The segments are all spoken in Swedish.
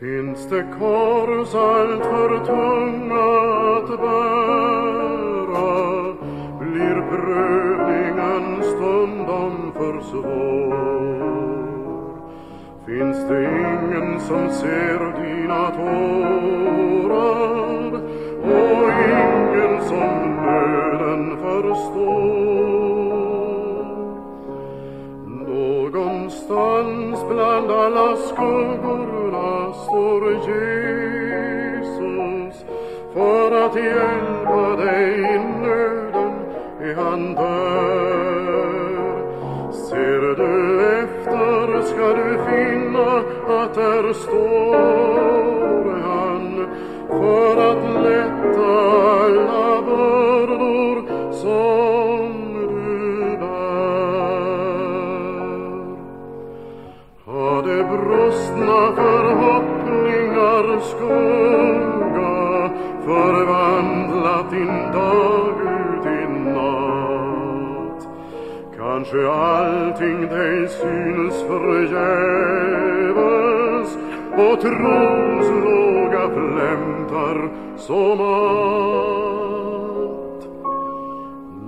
Finns det kors allt för tunga att bära blir prövningen stundom för svår. Finns det ingen som ser dina tårar och ingen som nöden förstår. Någonstans bland alla skuggor Jesus för att hjälpa dig i nöden är han där. Ser du efter ska du finna att där står han för att lätta Kanske allting dig synes förgäves och trons låga flämtar så matt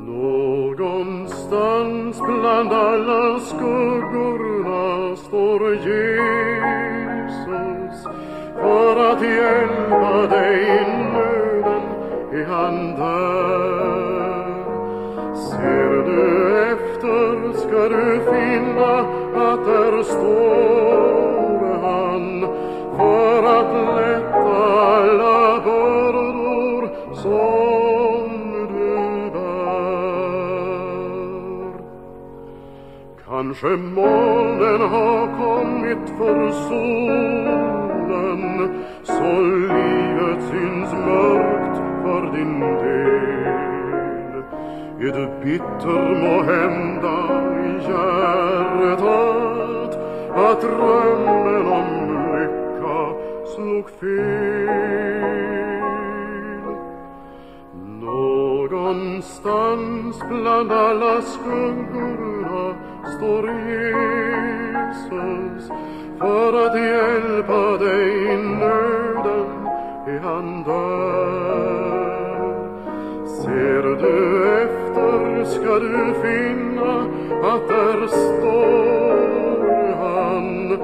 Någonstans bland alla skuggorna står Jesus för att hjälpa dig i nöden är han där du efter ska du finna att där står han för att lätta alla bördor som du bär. Kanske molnen har kommit för solen så livet syns mörkt för din del. Du bitter i hjärtat att drömmen om lycka slog fel? Någonstans bland alla skuggorna står Jesus för att hjälpa dig i nöden är. Ser du efter Där ska du finna att där står han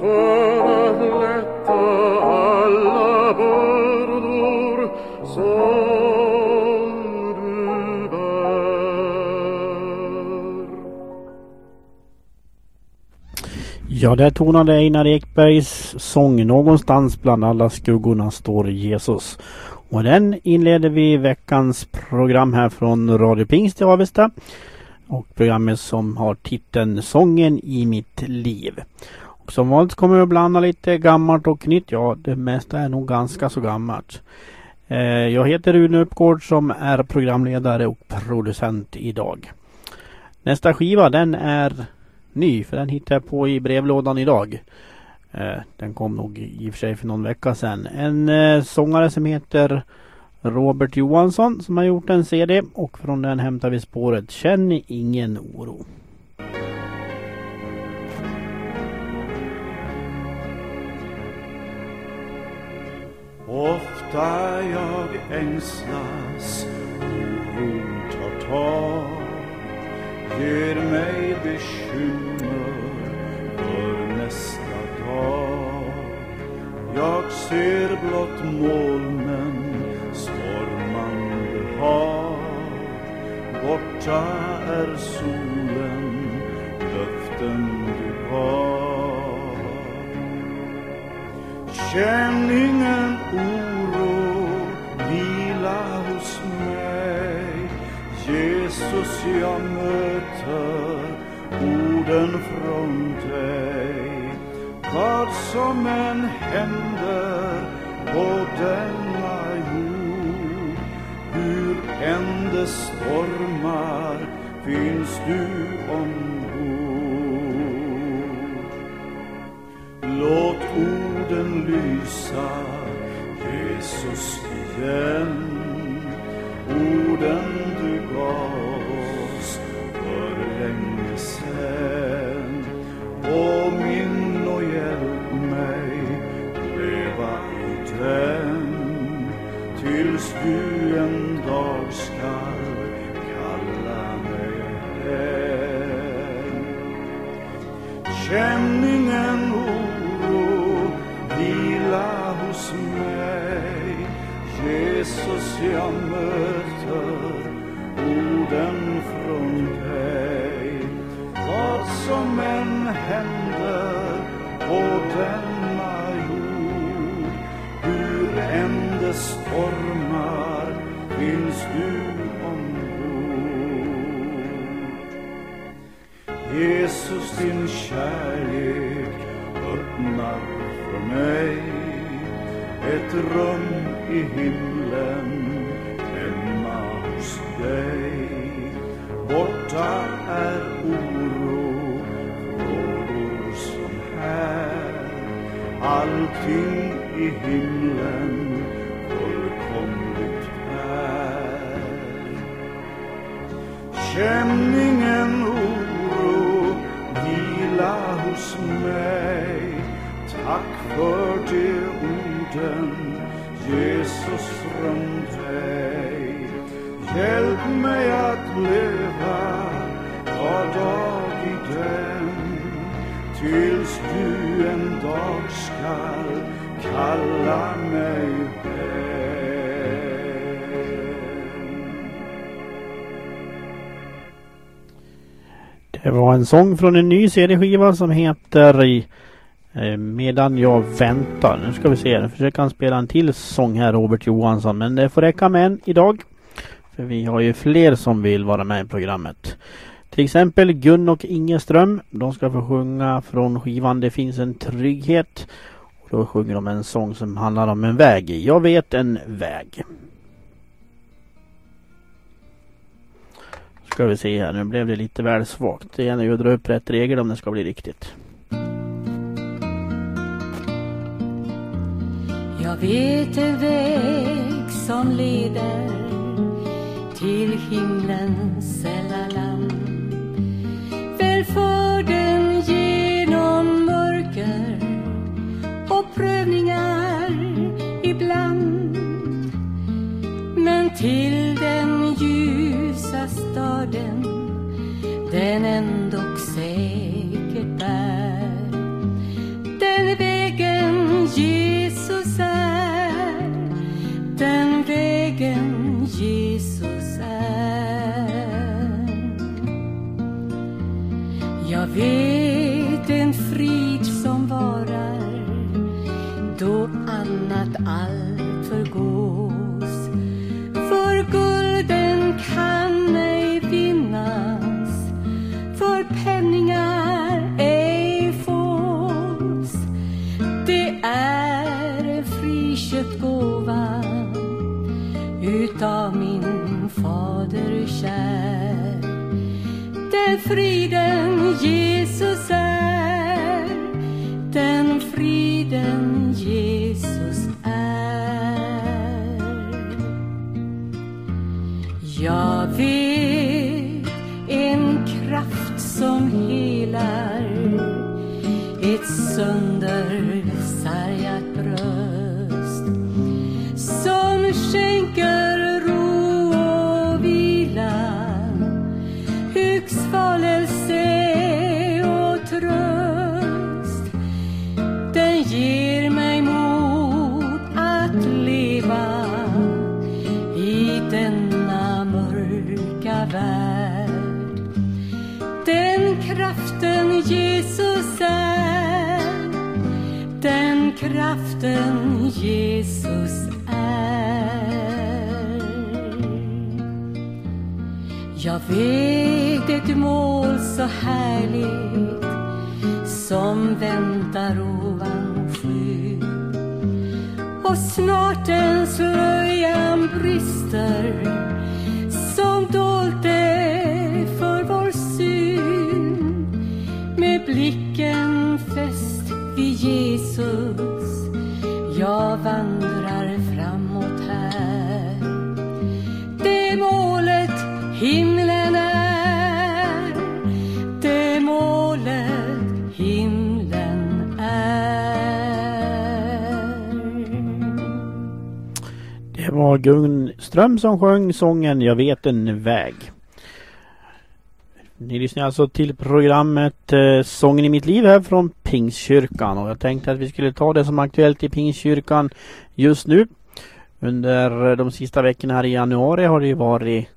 för att lätta alla bördor som du bär. Ja, där tonade Einar Ekbergs sång Någonstans bland alla skuggorna står Jesus. Och den inleder vi veckans program här från Radio Pingst i Avesta. Och programmet som har titeln Sången i mitt liv. Och som vanligt kommer vi att blanda lite gammalt och nytt. Ja, det mesta är nog ganska så gammalt. Eh, jag heter Rune Uppgård som är programledare och producent idag. Nästa skiva den är ny för den hittade jag på i brevlådan idag. Eh, den kom nog i och för sig för någon vecka sedan. En eh, sångare som heter Robert Johansson som har gjort en CD och från den hämtar vi spåret Känn ingen oro. Ofta jag ängslas, oron tar tag ger mig bekymmer Jag ser blott molnen, stormande hav Borta är solen, löften du har. Känn ingen oro, vila hos mig. Jesus, jag möter orden från dig. Vad som än händer på denna jord Hur än det stormar finns du ombord. Låt orden lysa, Jesus igen. Än stormar, finns du ombord. Jesus din kärlek öppnar för mig ett rum i himlen hemma hos dig. Borta är oro, frågor som här. Allting i himlen Jesus från dig. Hjälp mig att leva var dag i den tills du en dag skall kalla mig vän. Det var en sång från en ny CD-skiva som heter Eh, medan jag väntar. Nu ska vi se, nu försöker han spela en till sång här, Robert Johansson. Men det får räcka med en idag. För vi har ju fler som vill vara med i programmet. Till exempel Gun och Ingeström. De ska få sjunga från skivan Det finns en trygghet. Och då sjunger de en sång som handlar om en väg. Jag vet en väg. Ska vi se här, nu blev det lite väl svagt. Det gäller ju att dra upp rätt regel om det ska bli riktigt. Jag vet en väg som leder till himlens sälla Jesus är. Jag vet ett mål så härligt som väntar ovan sky och snart den slöjan brister som dolt det för vår syn med blicken fäst vid Jesus var Gun Ström som sjöng sången Jag vet en väg. Ni lyssnar alltså till programmet eh, Sången i mitt liv här från Pingstkyrkan och jag tänkte att vi skulle ta det som är aktuellt i Pingstkyrkan just nu. Under de sista veckorna här i januari har det ju varit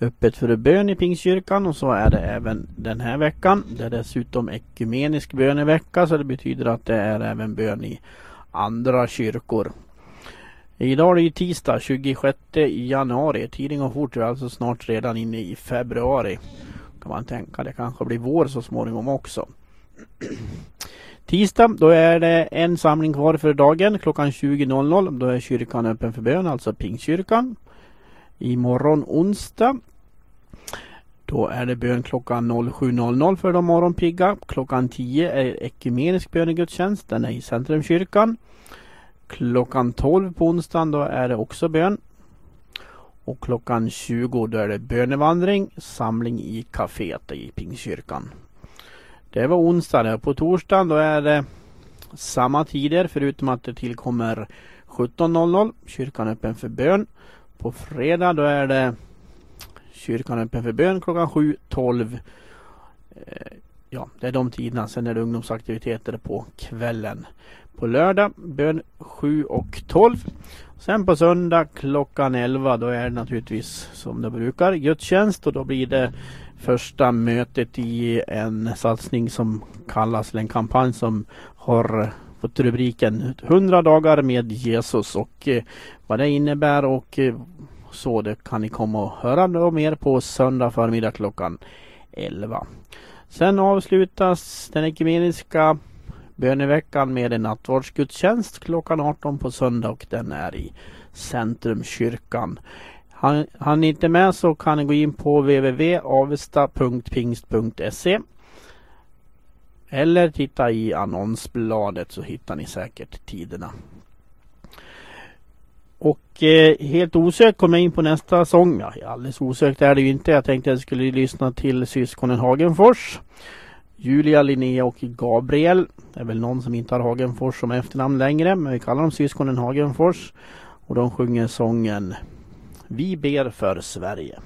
öppet för bön i Pingstkyrkan och så är det även den här veckan. Det är dessutom ekumenisk bönevecka så det betyder att det är även bön i andra kyrkor. Idag är det ju tisdag 26 januari. Tiden går fort, vi är alltså snart redan inne i februari. Kan man tänka, det kanske blir vår så småningom också. Tisdag, då är det en samling kvar för dagen klockan 20.00. Då är kyrkan öppen för bön, alltså Pingstkyrkan. Imorgon onsdag då är det bön klockan 07.00 för de morgonpigga. Klockan 10 är ekumenisk bönegudstjänst. Den är i Centrumkyrkan. Klockan 12 på onsdagen då är det också bön. Och klockan 20 då är det bönevandring, samling i kaféet i Pingstkyrkan. Det var onsdag. På torsdagen då är det samma tider förutom att det tillkommer 17.00. Kyrkan öppen för bön. På fredag då är det kyrkan öppen för bön klockan 7, 12. Eh, ja, det är de tiderna. Sen är det ungdomsaktiviteter på kvällen. På lördag bön 7 och 12. Sen på söndag klockan 11 då är det naturligtvis som det brukar gudstjänst och då blir det första mötet i en satsning som kallas, eller en kampanj som har fått rubriken 100 dagar med Jesus och eh, vad det innebär och eh, så det kan ni komma och höra mer på söndag förmiddag klockan 11. Sen avslutas den ekumeniska böneveckan med en nattvardsgudstjänst klockan 18 på söndag och den är i Centrumkyrkan. Han, han är inte med så kan ni gå in på www.avesta.pingst.se eller titta i annonsbladet så hittar ni säkert tiderna. Och eh, helt osökt kom jag in på nästa sång. Ja, alldeles osökt är det ju inte. Jag tänkte att jag skulle lyssna till syskonen Hagenfors. Julia, Linnea och Gabriel. Det är väl någon som inte har Hagenfors som efternamn längre. Men vi kallar dem syskonen Hagenfors. Och de sjunger sången Vi ber för Sverige.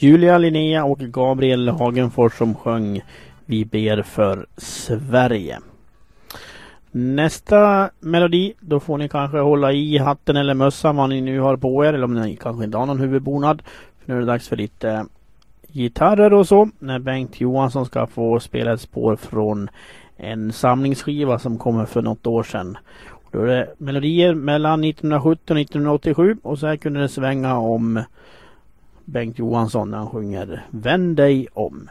Julia Linnea och Gabriel Hagenfors som sjöng Vi ber för Sverige. Nästa melodi, då får ni kanske hålla i hatten eller mössan vad ni nu har på er eller om ni kanske inte har någon huvudbonad. För nu är det dags för lite eh, gitarrer och så när Bengt Johansson ska få spela ett spår från en samlingsskiva som kommer för något år sedan. Då är det melodier mellan 1970 och 1987 och så här kunde det svänga om Bengt Johansson när han sjunger Vänd dig om.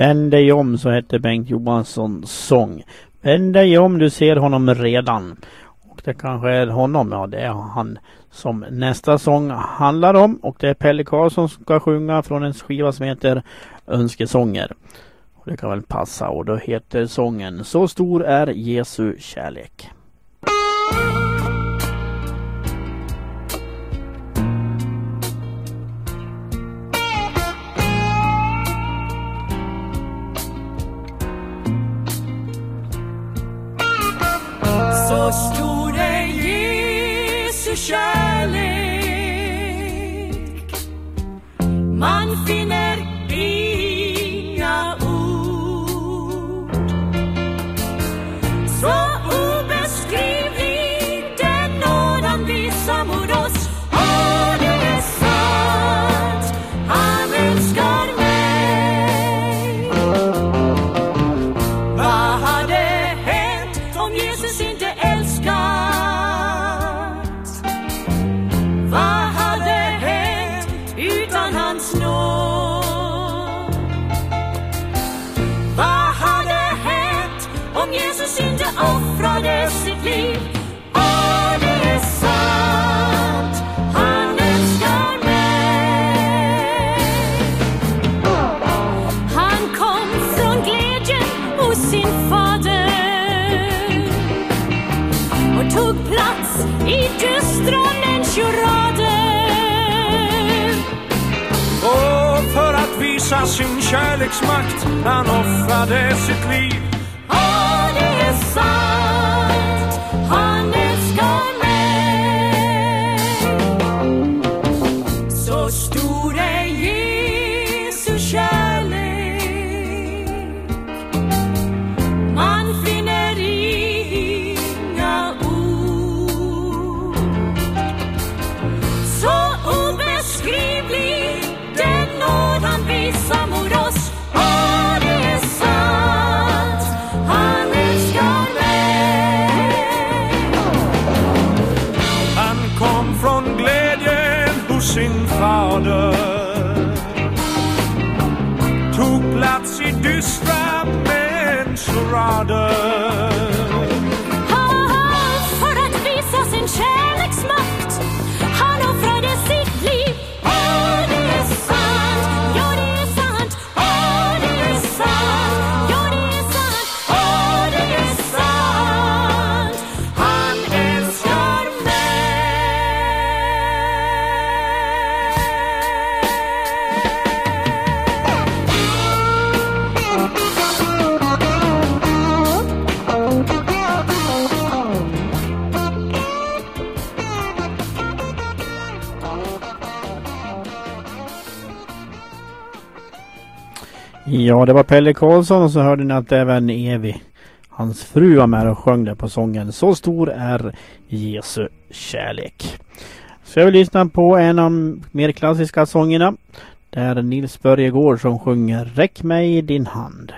Vänd dig om så hette Bengt Johanssons sång. Vänd dig om, du ser honom redan. Och det kanske är honom, ja det är han som nästa sång handlar om. Och det är Pelle Karlsson som ska sjunga från en skiva som heter Önskesånger. Och det kan väl passa och då heter sången Så stor är Jesu kärlek. store Jesus kärlek visar sin kärleksmakt. Han offrade sitt liv Ja, det var Pelle Karlsson och så hörde ni att även Evi, hans fru, var med och sjöng där på sången Så stor är Jesu kärlek. Så jag vill lyssna på en av de mer klassiska sångerna. Det är Nils Börjegård som sjunger Räck mig din hand.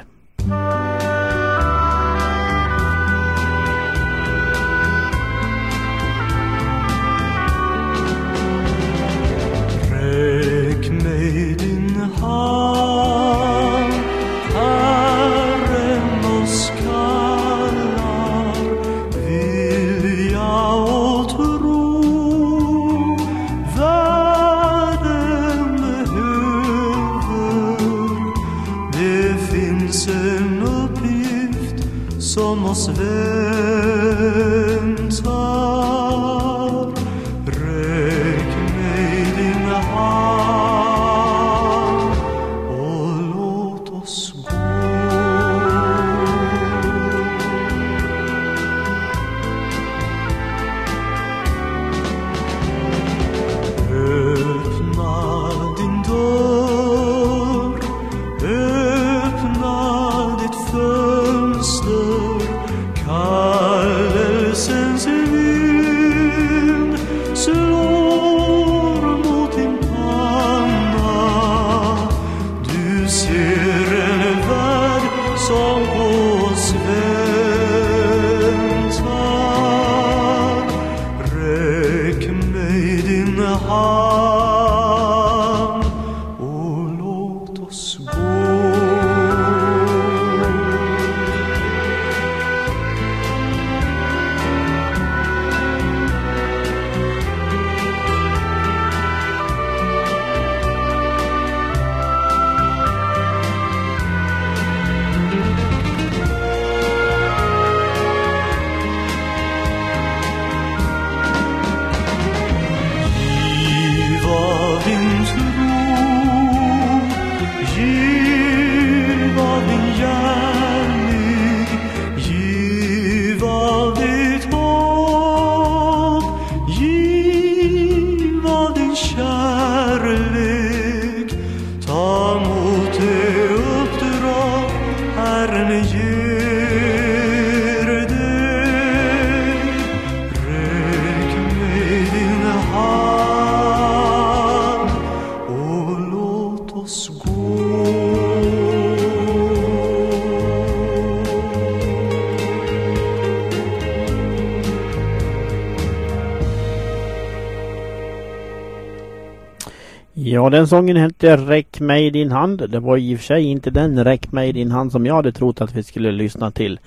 Ja, den sången hette Räck mig din hand. Det var i och för sig inte den Räck mig din hand som jag hade trott att vi skulle lyssna till.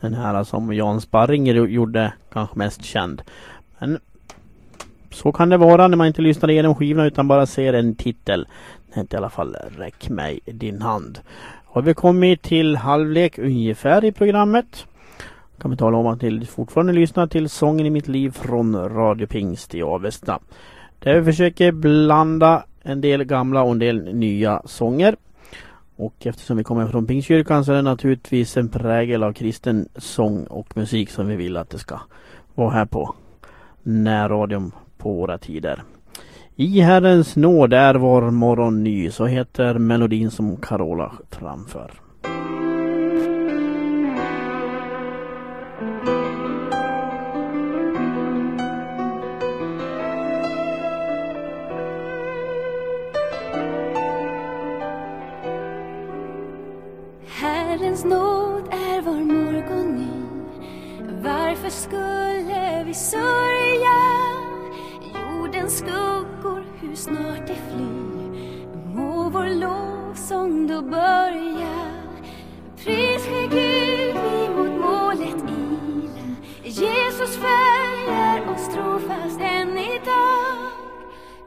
Den här som Jan Sparringer gjorde kanske mest känd. Men så kan det vara när man inte lyssnar igenom skivorna utan bara ser en titel. Den hette i alla fall Räck mig din hand. Har vi kommit till halvlek ungefär i programmet. Kan vi tala om att ni fortfarande lyssnar till Sången i mitt liv från Radio Pingst i Avesta. Där vi försöker blanda en del gamla och en del nya sånger. Och eftersom vi kommer från Pingstkyrkan så är det naturligtvis en prägel av kristen sång och musik som vi vill att det ska vara här på närradion på våra tider. I Herrens nåd är vår morgon ny, så heter melodin som Carola framför. Herrens nåd är vår morgon ny. Varför skulle vi sörja? Jordens skuggor, hur snart det flyr. Må vår lovsång då börja. Pris ske Gud, vi mot målet ila. Jesus följer oss trofast än idag.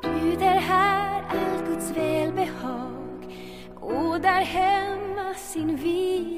Bjuder här all Guds välbehag och där hem sin vila.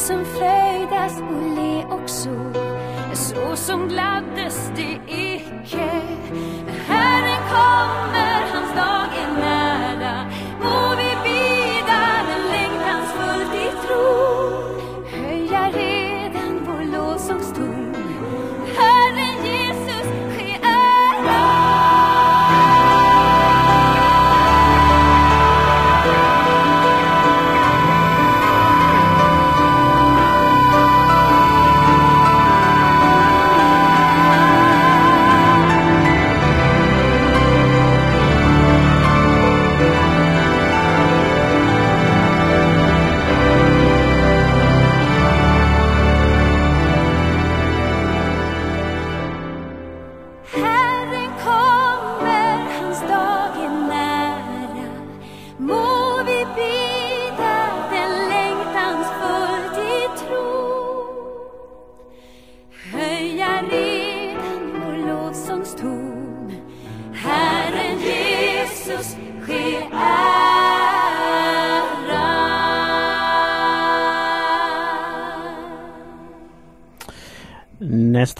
Som fröjdas och le och så. Så som gladdes det icke. Herren kommer, hans dag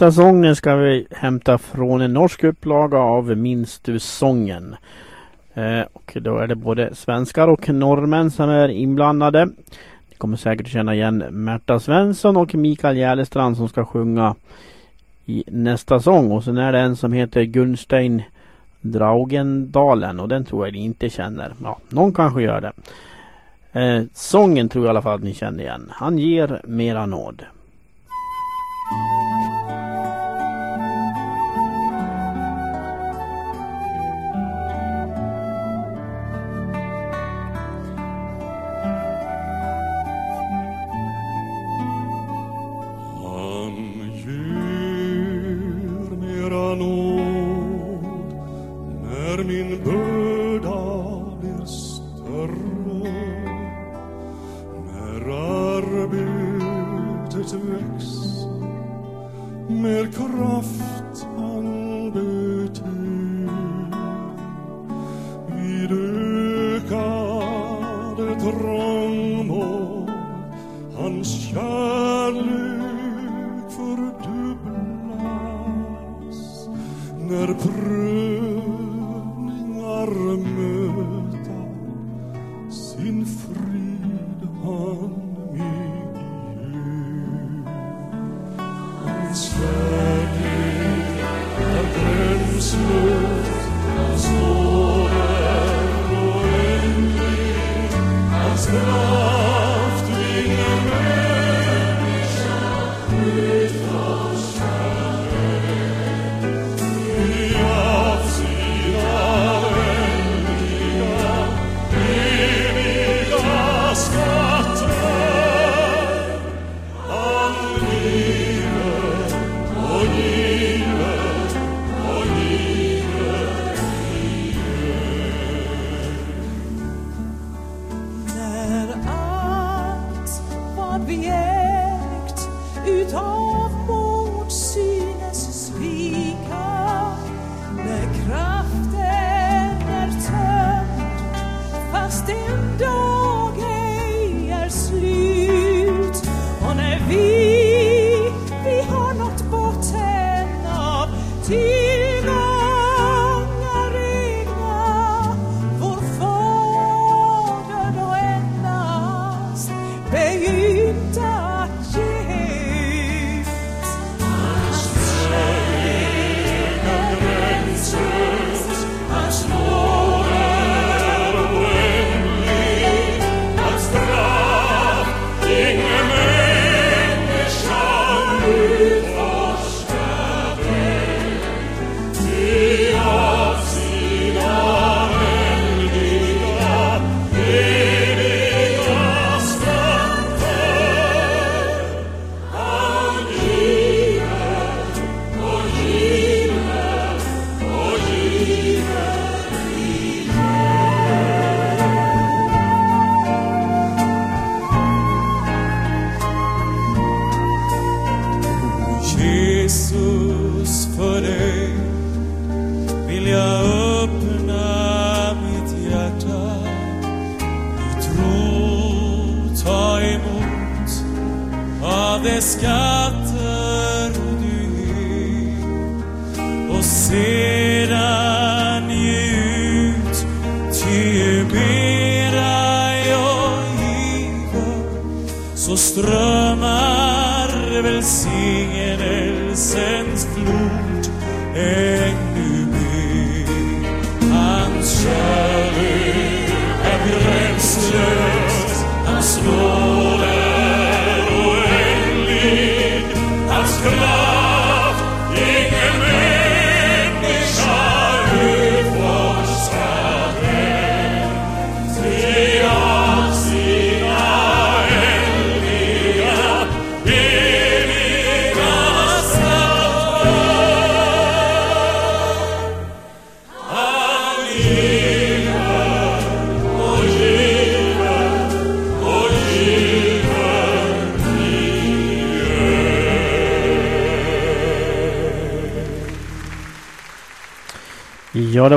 Nästa sången ska vi hämta från en norsk upplaga av Minns du sången. Eh, och då är det både svenskar och norrmän som är inblandade. Ni kommer säkert känna igen Märta Svensson och Mikael Järlestrand som ska sjunga i nästa sång. Och sen är det en som heter Gunstein Draugendalen och den tror jag ni inte känner. Ja, någon kanske gör det. Eh, sången tror jag i alla fall att ni känner igen. Han ger mera nåd.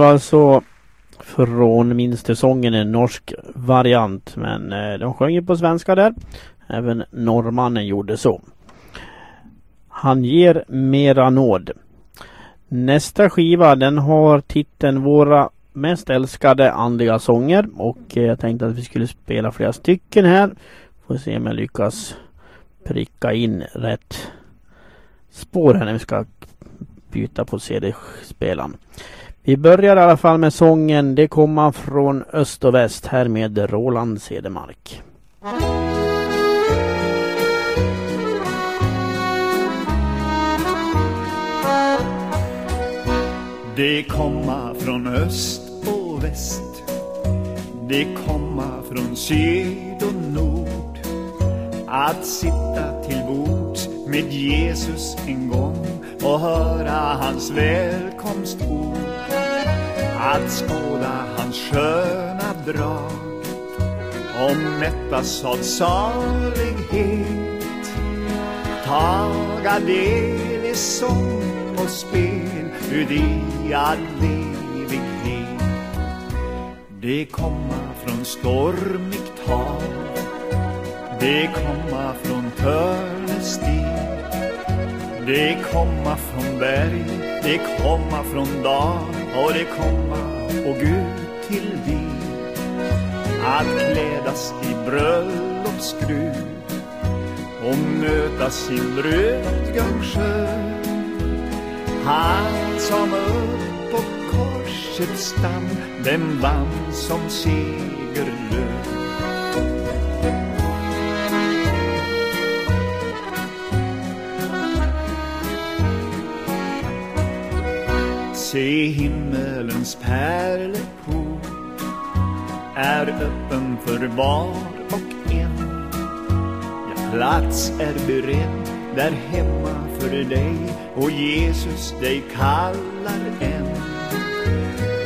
Alltså från Minstersången, en norsk variant. Men eh, de sjöng ju på svenska där. Även norrmannen gjorde så. Han ger mera nåd. Nästa skiva den har titeln Våra mest älskade andliga sånger. Och eh, jag tänkte att vi skulle spela flera stycken här. Får se om jag lyckas pricka in rätt spår här när vi ska byta på CD-spelaren. Vi börjar i alla fall med sången Det kommer från öst och väst här med Roland Cedermark. Det komma från öst och väst. Det komma från syd och nord. Att sitta till bords med Jesus en gång och höra hans välkomstord. Att skåda hans sköna drag. Och mättas av salighet taga del i sång och spel ut i all evighet. Det komma från från stormigt hav Det komma från törnestig Det komma från berg Det komma från dal. Och det komma, och Gud till vid Att klädas i bröllopsgrud Och möta sin brudgumsjö. Han som upp på korsets stam Den vann som segerlös Se himmelens pärleport är öppen för var och en. Ja, plats är beredd där hemma för dig och Jesus dig kallar än.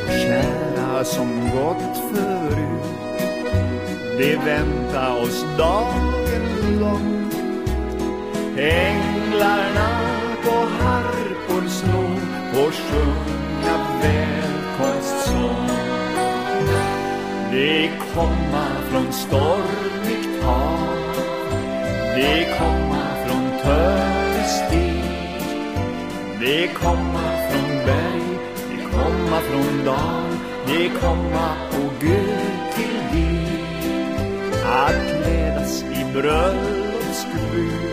Kära som gått förut, det vänta oss dagen lång. Änglarna på harpor slår och sjunga välkomstsång. Det komma från stormigt hav, det komma från törstig, det komma från berg, det komma från dal, det komma och Gud till dig att klädas i bröllopsgrud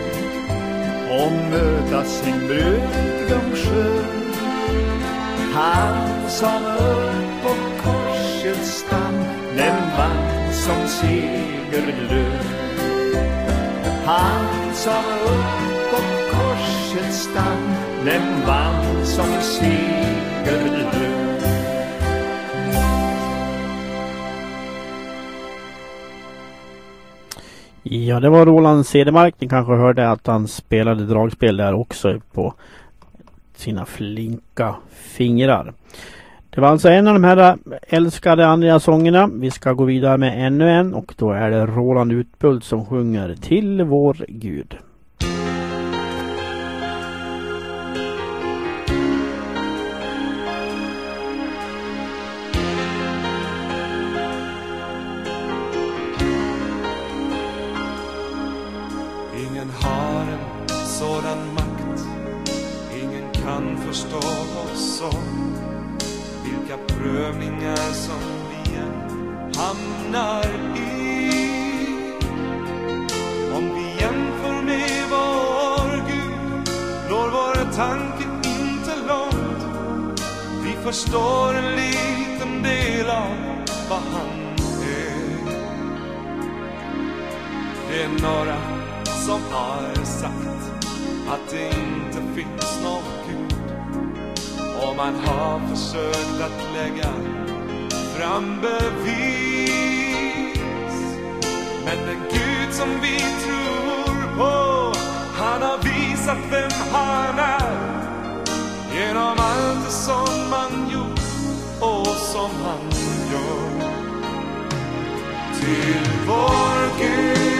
och möta sin brudgum skön. Han som upp på korsets stam den vann som segerlön. Han som upp på korsets stam den vann som segerlön. Ja, det var Roland Cedermark. Ni kanske hörde att han spelade dragspel där också på sina flinka fingrar. Det var alltså en av de här älskade andra sångerna. Vi ska gå vidare med ännu en och då är det Roland Utbult som sjunger Till vår Gud. Tanken tanke inte långt. Vi förstår en liten del av vad han är. Det är några som har sagt att det inte finns någon Gud. Och man har försökt att lägga fram bevis. Men den Gud som vi tror på han har visat vem han är. Genom allt det som han gjort och som han gör. Till vår Gud.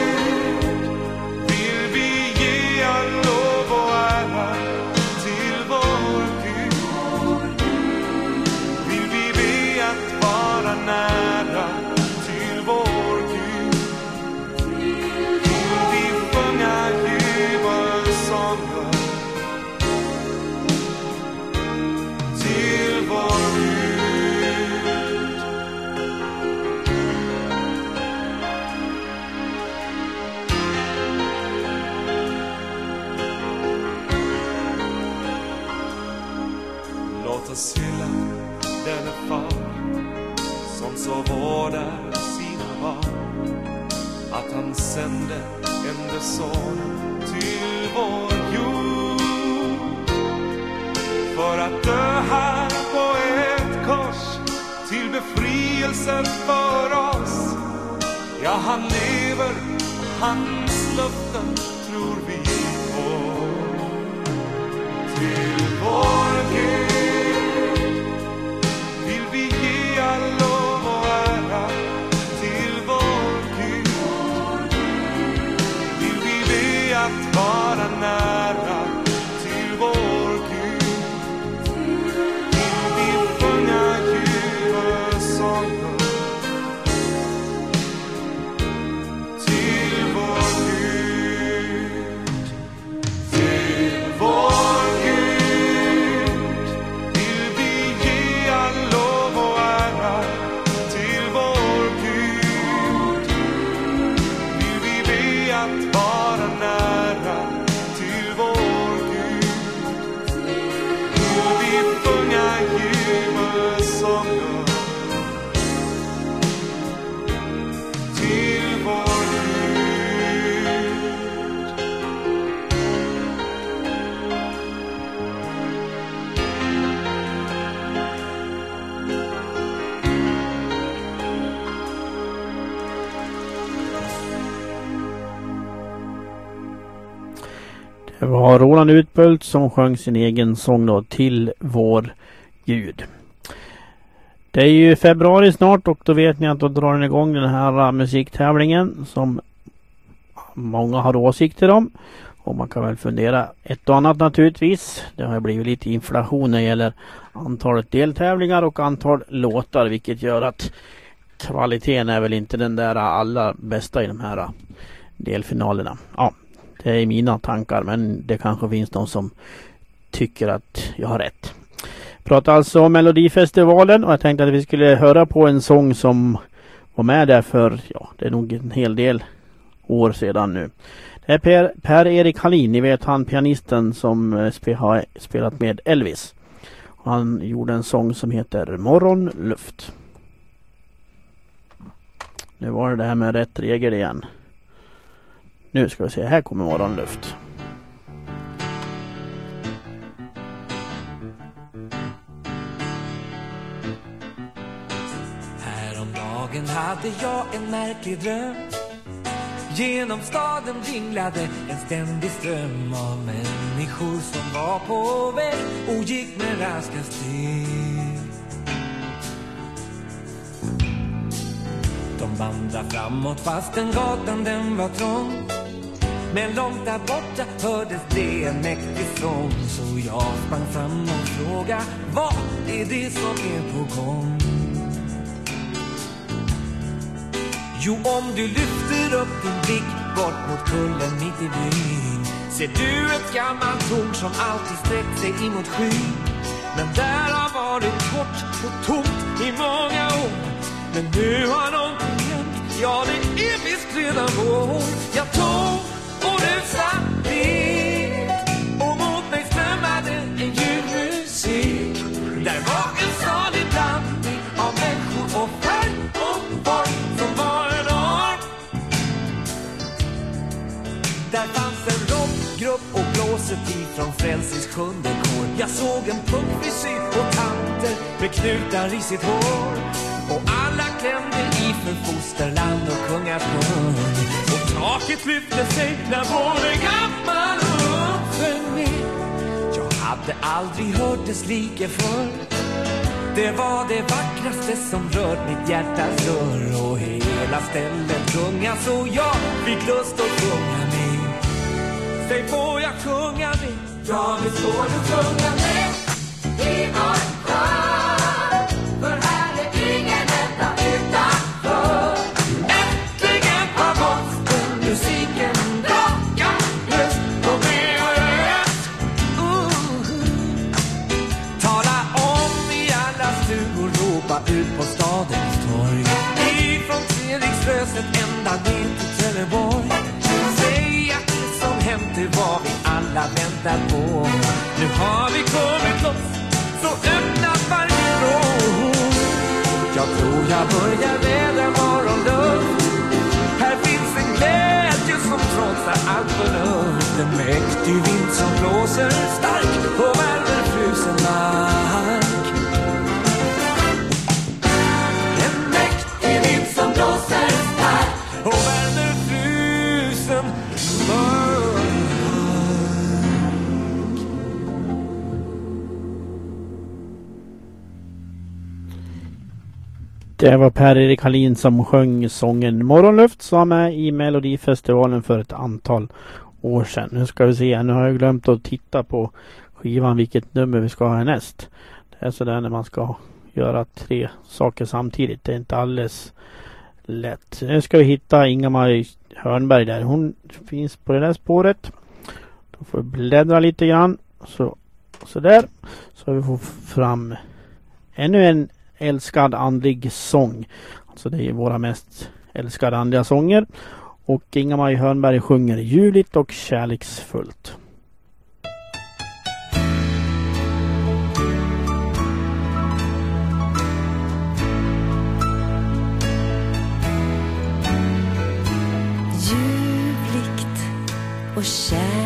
Det var Roland Utbult som sjöng sin egen sång då, Till vår Gud. Det är ju februari snart och då vet ni att då drar den igång den här musiktävlingen som många har åsikter om. Och man kan väl fundera ett och annat naturligtvis. Det har blivit lite inflation när det gäller antalet deltävlingar och antal låtar vilket gör att kvaliteten är väl inte den där allra bästa i de här delfinalerna. Ja, det är mina tankar men det kanske finns de som tycker att jag har rätt. Pratar alltså om Melodifestivalen och jag tänkte att vi skulle höra på en sång som var med där för, ja, det är nog en hel del år sedan nu. Det är Per, Per-Erik Hallin, ni vet han pianisten som eh, har spelat med Elvis. Han gjorde en sång som heter Morgonluft. Nu var det det här med rätt regel igen. Nu ska vi se, här kommer Morgonluft. Häromdagen hade jag en märklig dröm Genom staden ringlade en ständig ström av människor som var på väg och gick med raska steg. De vandrade framåt fastän gatan den var trång. Men långt där borta hördes det en mäktig sång Så jag sprang fram och frågade Vad är det som är på gång? Jo, om du lyfter upp din blick bort mot kullen mitt i byn ser du ett gammalt torn som alltid sträckt sig emot skyn. Men där har varit kort och tomt i många år. Men nu har någonting hänt, ja det är visst redan vår. Jag tog och du satt ner och mot mig strömmade en ljuv musik. Där var en salig blandning av människor och färg och form som var en art. Där fanns en rockgrupp och blåset ifrån Frälsnings sjunde kår. Jag såg en punkfrisyr och tanter med knutar i sitt hår. Och alla klämde i för fosterland och kungasjung. Och taket lyfte sig när både gammal och ung föll med. Jag hade aldrig hört dess like förr. Det var det vackraste som rört mitt hjärtas rör. och hela stället sjunga så jag fick lust att sjunga med. Säg får jag sjunga med? Ja, visst får du sjunga med i var Treriksröset ända ner till Trelleborg. Säg att det som hänt det var vi alla väntar på. Nu har vi kommit loss, så öppna varje vrå. Jag tror jag börjar vädra morgonluft. Här finns en glädje som trotsar allt förnuft. En mäktig vind som blåser starkt på värmer Det var Per-Erik Hallin som sjöng sången Morgonluft som var med i Melodifestivalen för ett antal år sedan. Nu ska vi se, nu har jag glömt att titta på skivan vilket nummer vi ska ha härnäst. Det är sådär när man ska göra tre saker samtidigt. Det är inte alldeles lätt. Nu ska vi hitta Inga-Maj Hörnberg där. Hon finns på det där spåret. Då får vi bläddra lite grann. Så, så där. Så vi får fram ännu en älskad andlig sång. Alltså det är våra mest älskade andliga sånger. Och Inga-Maj Hörnberg sjunger ljuvligt och kärleksfullt. Ljuvligt och kärleksfullt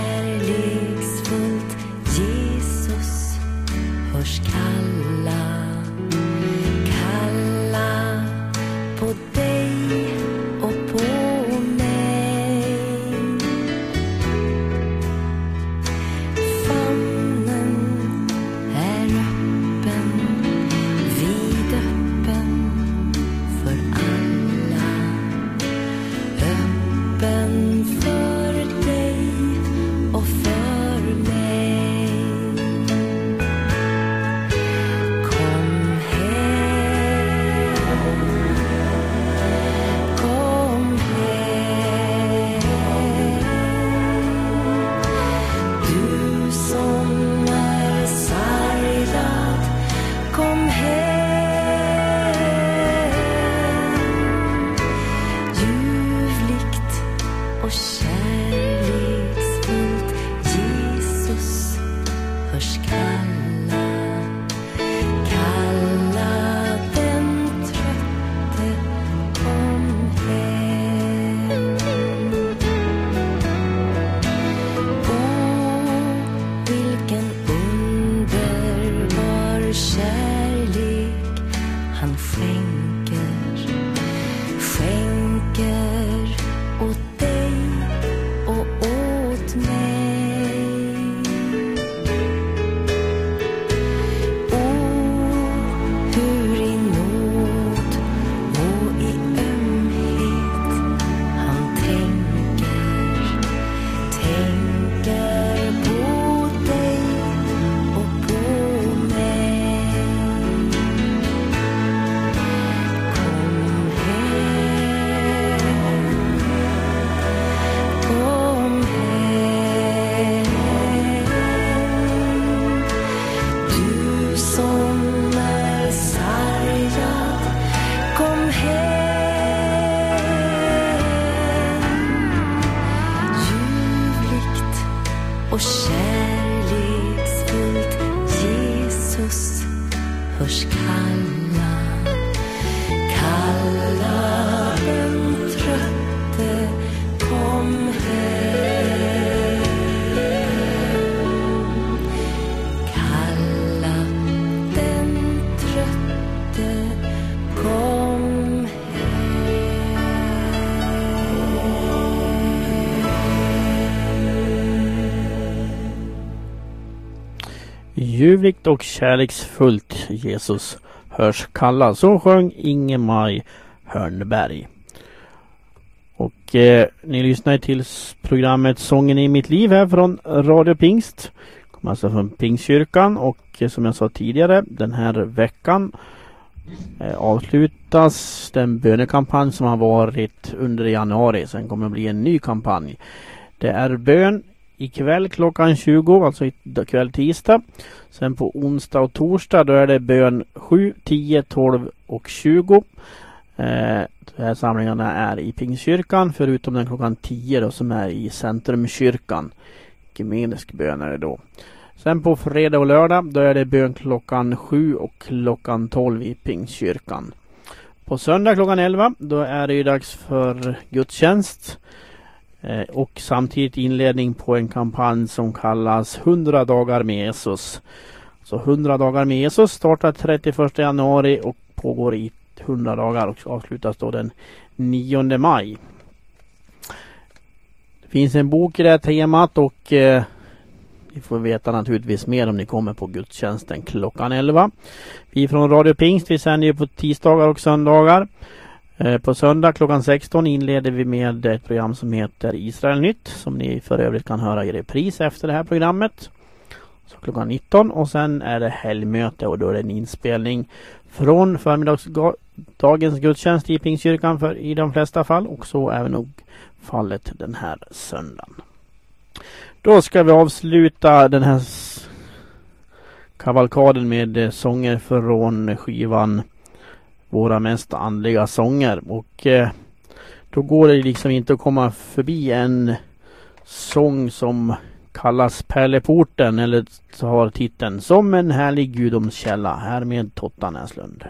Ljuvligt och kärleksfullt Jesus hörs kalla. Så sjöng Ingemar Hörnberg. Och eh, ni lyssnar till programmet Sången i mitt liv här från Radio Pingst. Kommer alltså från Pingstkyrkan och eh, som jag sa tidigare den här veckan eh, avslutas den bönekampanj som har varit under januari. Sen kommer det bli en ny kampanj. Det är bön ikväll klockan 20, alltså ikväll tisdag. Sen på onsdag och torsdag då är det bön 7, 10, 12 och 20. Eh, de här samlingarna är i Pingstkyrkan förutom den klockan 10 då som är i Centrumkyrkan. Ekumenisk bön är det då. Sen på fredag och lördag då är det bön klockan 7 och klockan 12 i Pingstkyrkan. På söndag klockan 11 då är det ju dags för gudstjänst. Eh, och samtidigt inledning på en kampanj som kallas 100 dagar med Jesus. Så 100 dagar med Jesus startar 31 januari och pågår i 100 dagar och avslutas då den 9 maj. Det finns en bok i det här temat och eh, ni får veta naturligtvis mer om ni kommer på gudstjänsten klockan 11. Vi från Radio Pingst vi sänder ju på tisdagar och söndagar. Eh, på söndag klockan 16 inleder vi med ett program som heter Israelnytt som ni för övrigt kan höra i repris efter det här programmet. Så klockan 19 och sen är det helgmöte och då är det en inspelning från förmiddagsdagens gudstjänst i Pingstkyrkan för i de flesta fall och så är nog fallet den här söndagen. Då ska vi avsluta den här kavalkaden med eh, sånger från skivan våra mest andliga sånger och eh, då går det liksom inte att komma förbi en sång som kallas Pärleporten eller har titeln Som en härlig gudomskälla här med Totta Näslund.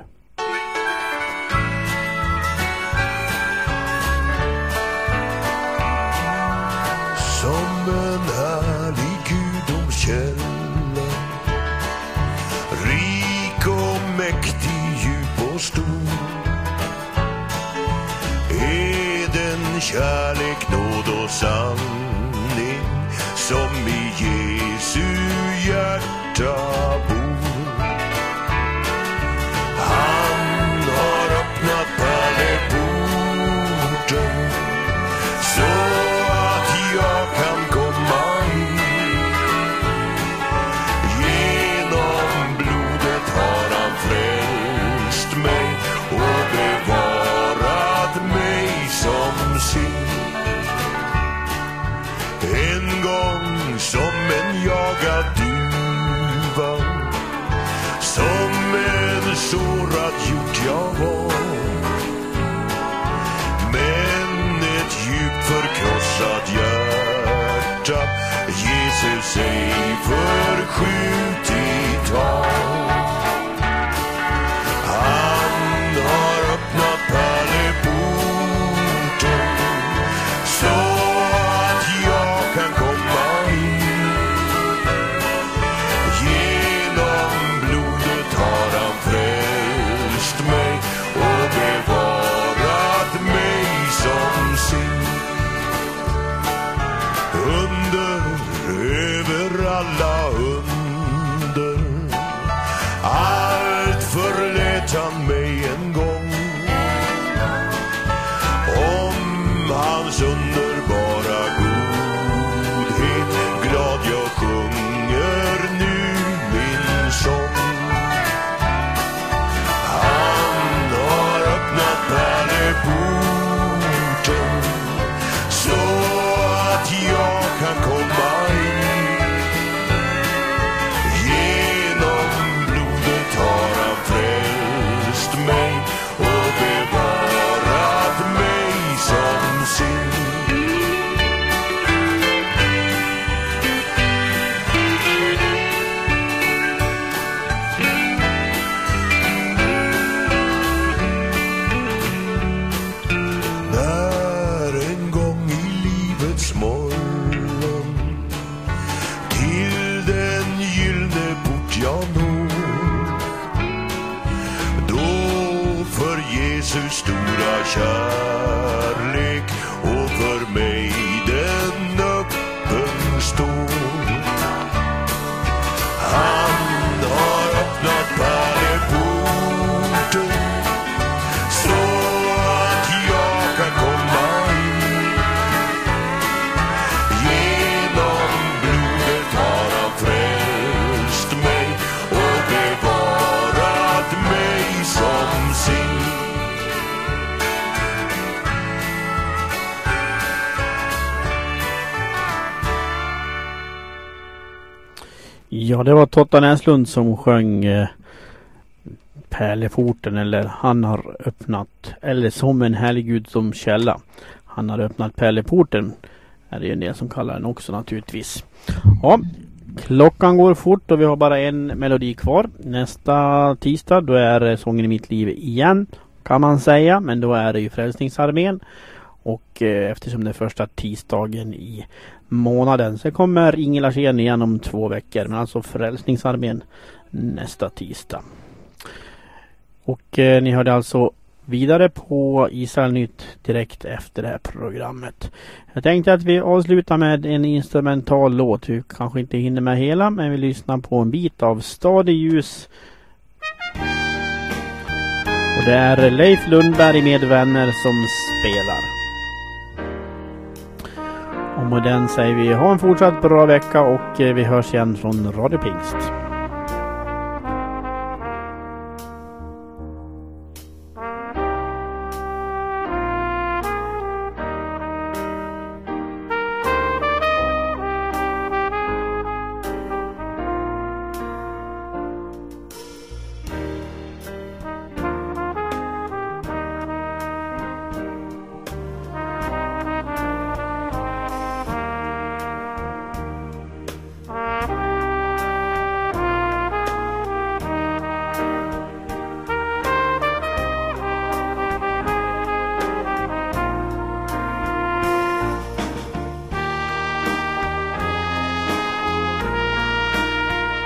Stor. Är den kärlek, nåd och sanning Som i Jesu hjärta bor? Ja, det var Totta Näslund som sjöng eh, Pärleporten eller Han har öppnat eller Som en helgud som källa. Han har öppnat Pärleporten. Är det ju en del som kallar den också naturligtvis. Ja, klockan går fort och vi har bara en melodi kvar. Nästa tisdag då är det Sången i mitt liv igen kan man säga. Men då är det ju Frälsningsarmén. Och eh, eftersom det är första tisdagen i månaden så kommer Ingela Larsén igen om två veckor. Men alltså Frälsningsarmén nästa tisdag. Och eh, ni hörde alltså vidare på Israel Nytt direkt efter det här programmet. Jag tänkte att vi avslutar med en instrumental låt. Vi kanske inte hinner med hela men vi lyssnar på en bit av Stadig ljus. Och det är Leif Lundberg med vänner som spelar. Och med den säger vi ha en fortsatt bra vecka och eh, vi hörs igen från Radio Pingst.